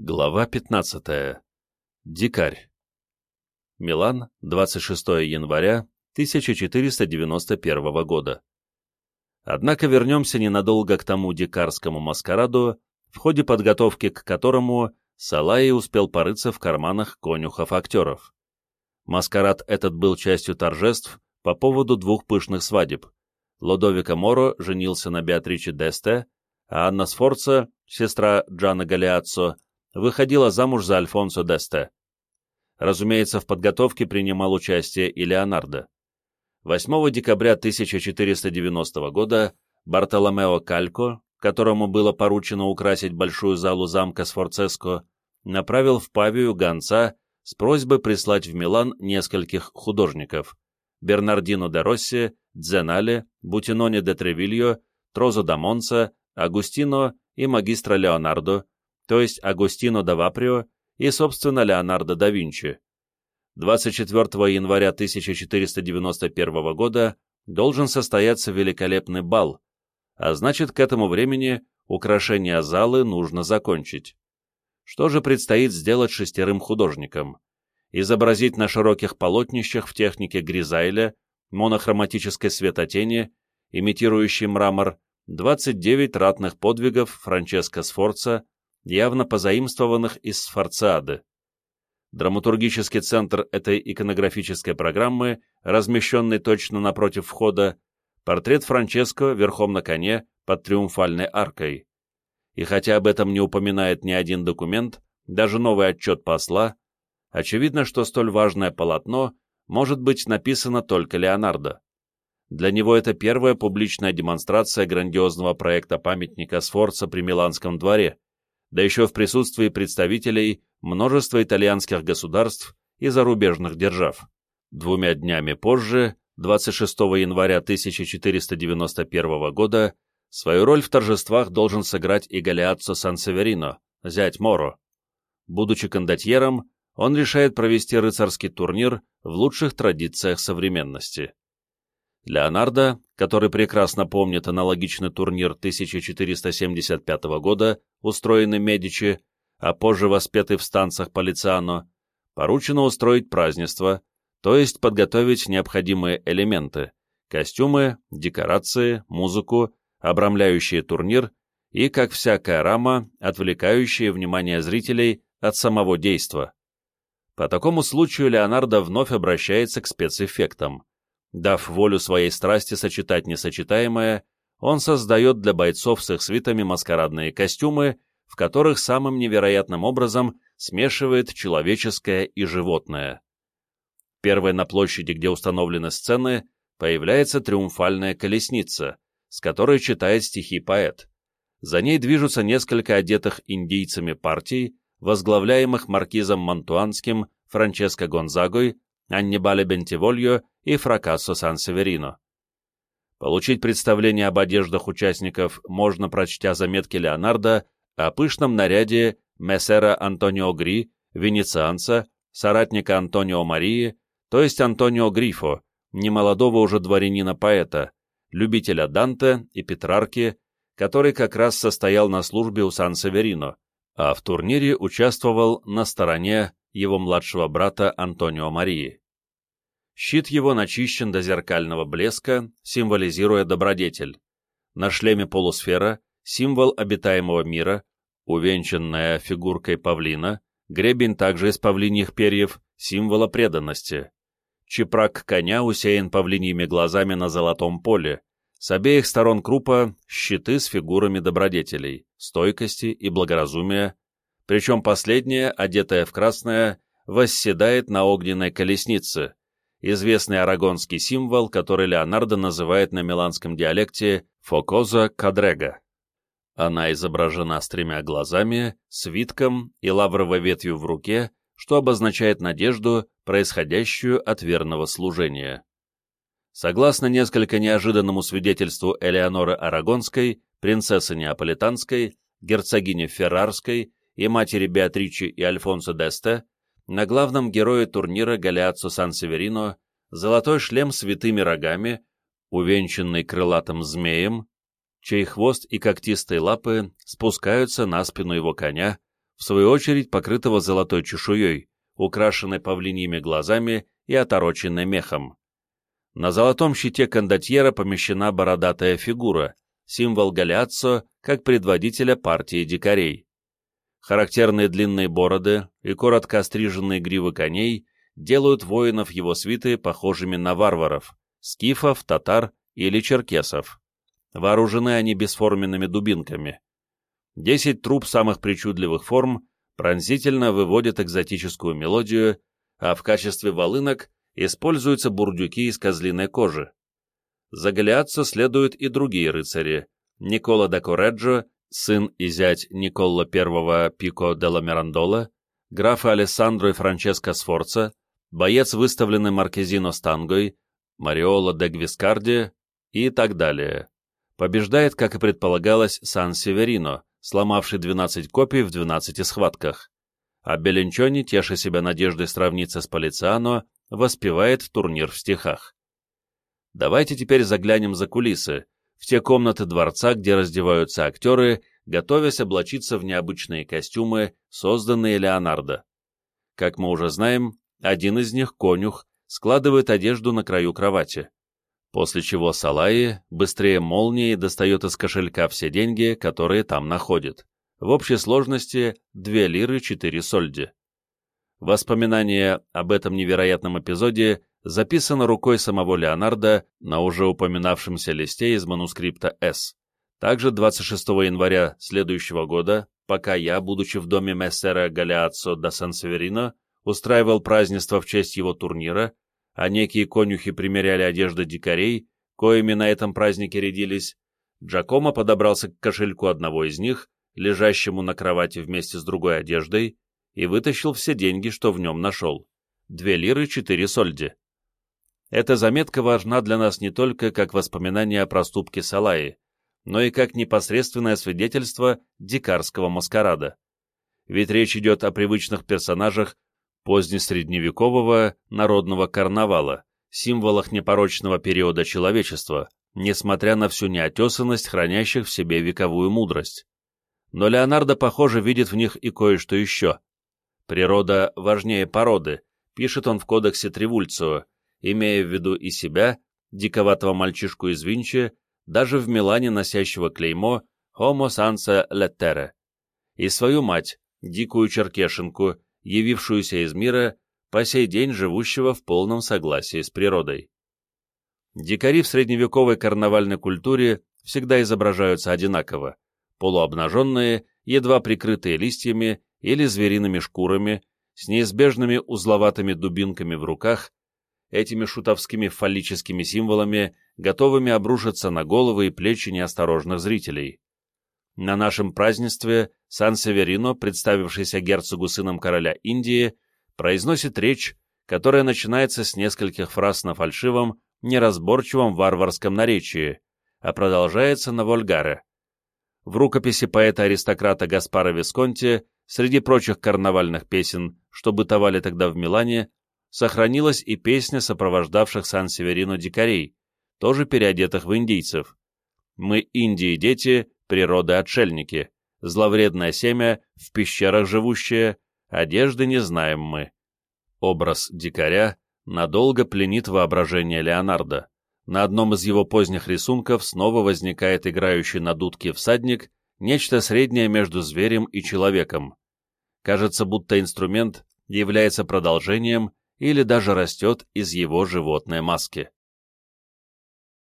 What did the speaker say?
Глава 15. Дикарь. Милан, 26 января 1491 года. Однако вернемся ненадолго к тому дикарскому маскараду, в ходе подготовки к которому Салаи успел порыться в карманах конюхов-актеров. Маскарад этот был частью торжеств по поводу двух пышных свадеб. Лодовика Моро женился на Беатриче Десте, а Анна Сфорца, сестра Джана Галиаццо, выходила замуж за Альфонсо Десте. Разумеется, в подготовке принимал участие и Леонардо. 8 декабря 1490 года Бартоломео Калько, которому было поручено украсить большую залу замка Сфорцеско, направил в Павию гонца с просьбой прислать в Милан нескольких художников – Бернардино де Росси, Дзенале, Бутиноне де Тревильо, Трозо да Монца, Агустино и магистра Леонардо, то есть Агустино да Ваприо и, собственно, Леонардо да Винчи. 24 января 1491 года должен состояться великолепный бал, а значит, к этому времени украшение залы нужно закончить. Что же предстоит сделать шестерым художникам? Изобразить на широких полотнищах в технике Гризайля, монохроматической светотени, имитирующей мрамор, 29 ратных подвигов Франческо Сфорца, явно позаимствованных из Сфорциады. Драматургический центр этой иконографической программы, размещенный точно напротив входа, портрет Франческо верхом на коне под триумфальной аркой. И хотя об этом не упоминает ни один документ, даже новый отчет посла, очевидно, что столь важное полотно может быть написано только Леонардо. Для него это первая публичная демонстрация грандиозного проекта памятника Сфорца при Миланском дворе, да еще в присутствии представителей множества итальянских государств и зарубежных держав. Двумя днями позже, 26 января 1491 года, свою роль в торжествах должен сыграть и Галиаццо Сан-Северино, зять Моро. Будучи кондотьером, он решает провести рыцарский турнир в лучших традициях современности. Леонардо, который прекрасно помнит аналогичный турнир 1475 года, устроенный Медичи, а позже воспетый в станциях Полициано, поручено устроить празднество, то есть подготовить необходимые элементы – костюмы, декорации, музыку, обрамляющие турнир и, как всякая рама, отвлекающие внимание зрителей от самого действа. По такому случаю Леонардо вновь обращается к спецэффектам – Дав волю своей страсти сочетать несочетаемое, он создает для бойцов с их свитами маскарадные костюмы, в которых самым невероятным образом смешивает человеческое и животное. Первой на площади, где установлены сцены, появляется триумфальная колесница, с которой читает стихи поэт. За ней движутся несколько одетых индийцами партий, возглавляемых маркизом Монтуанским, Франческо Гонзагой, Аннибале Бентивольо и Фракассо Сан-Северино. Получить представление об одеждах участников можно, прочтя заметки Леонардо о пышном наряде мессера Антонио Гри, венецианца, соратника Антонио Марии, то есть Антонио Грифо, немолодого уже дворянина-поэта, любителя Данте и Петрарки, который как раз состоял на службе у Сан-Северино, а в турнире участвовал на стороне его младшего брата Антонио Марии. Щит его начищен до зеркального блеска, символизируя добродетель. На шлеме полусфера — символ обитаемого мира, увенчанная фигуркой павлина, гребень также из павлиньих перьев, символа преданности. Чепрак коня усеян павлиньими глазами на золотом поле, с обеих сторон крупа — щиты с фигурами добродетелей, стойкости и благоразумия, причем последняя, одетая в красное, восседает на огненной колеснице, известный арагонский символ, который Леонардо называет на миланском диалекте «фокоза кадрега». Она изображена с тремя глазами, свитком и лавровой ветвью в руке, что обозначает надежду, происходящую от верного служения. Согласно несколько неожиданному свидетельству Элеоноры Арагонской, принцессы Неаполитанской, герцогини Феррарской и матери Беатричи и Альфонсо Десте, на главном герое турнира Галиаццо Сан-Северино золотой шлем с витыми рогами, увенчанный крылатым змеем, чей хвост и когтистые лапы спускаются на спину его коня, в свою очередь покрытого золотой чешуей, украшенной павлиньими глазами и отороченной мехом. На золотом щите кондотьера помещена бородатая фигура, символ Галиаццо как предводителя партии дикарей. Характерные длинные бороды и коротко остриженные гривы коней делают воинов его свиты похожими на варваров, скифов, татар или черкесов. Вооружены они бесформенными дубинками. Десять труб самых причудливых форм пронзительно выводят экзотическую мелодию, а в качестве волынок используются бурдюки из козлиной кожи. За следуют и другие рыцари. Никола да Кореджо, сын и зять Николла I Пико де ла Мирандола, графы Алессандро и Франческо Сфорца, боец, выставленный Маркезино Стангой, Мариола де Гвискарди и так далее. Побеждает, как и предполагалось, Сан-Северино, сломавший 12 копий в 12 схватках. А Беленчони, теша себя надеждой сравниться с Полициано, воспевает турнир в стихах. Давайте теперь заглянем за кулисы, в те комнаты дворца, где раздеваются актеры, готовясь облачиться в необычные костюмы, созданные Леонардо. Как мы уже знаем, один из них, конюх, складывает одежду на краю кровати. После чего Салаи быстрее молнии достает из кошелька все деньги, которые там находит. В общей сложности 2 лиры 4 сольди. Воспоминание об этом невероятном эпизоде записано рукой самого Леонардо на уже упоминавшемся листе из манускрипта «С». Также 26 января следующего года, пока я, будучи в доме мессера Галиаццо да Сан-Северино, устраивал празднество в честь его турнира, а некие конюхи примеряли одежды дикарей, коими на этом празднике рядились, Джакомо подобрался к кошельку одного из них, лежащему на кровати вместе с другой одеждой, и вытащил все деньги, что в нем нашел. Две лиры четыре сольди. Эта заметка важна для нас не только как воспоминание о проступке Салаи, но и как непосредственное свидетельство дикарского маскарада. Ведь речь идет о привычных персонажах позднесредневекового народного карнавала, символах непорочного периода человечества, несмотря на всю неотесанность хранящих в себе вековую мудрость. Но Леонардо, похоже, видит в них и кое-что еще. Природа важнее породы, пишет он в кодексе Тревульцио, имея в виду и себя, диковатого мальчишку из Винчи, даже в Милане носящего клеймо «Homo sansa lettere», и свою мать, дикую черкешенку, явившуюся из мира, по сей день живущего в полном согласии с природой. Дикари в средневековой карнавальной культуре всегда изображаются одинаково, полуобнаженные, едва прикрытые листьями или звериными шкурами, с неизбежными узловатыми дубинками в руках, этими шутовскими фаллическими символами, готовыми обрушиться на головы и плечи неосторожных зрителей. На нашем празднестве Сан-Северино, представившийся герцогу сыном короля Индии, произносит речь, которая начинается с нескольких фраз на фальшивом, неразборчивом варварском наречии, а продолжается на вольгаре. В рукописи поэта-аристократа Гаспара Висконти Среди прочих карнавальных песен, что бытовали тогда в Милане, сохранилась и песня сопровождавших Сан-Северино дикарей, тоже переодетых в индийцев. «Мы Индии дети, природы отшельники, зловредное семя, в пещерах живущее, одежды не знаем мы». Образ дикаря надолго пленит воображение Леонардо. На одном из его поздних рисунков снова возникает играющий на дудке всадник, нечто среднее между зверем и человеком. Кажется, будто инструмент является продолжением или даже растет из его животной маски.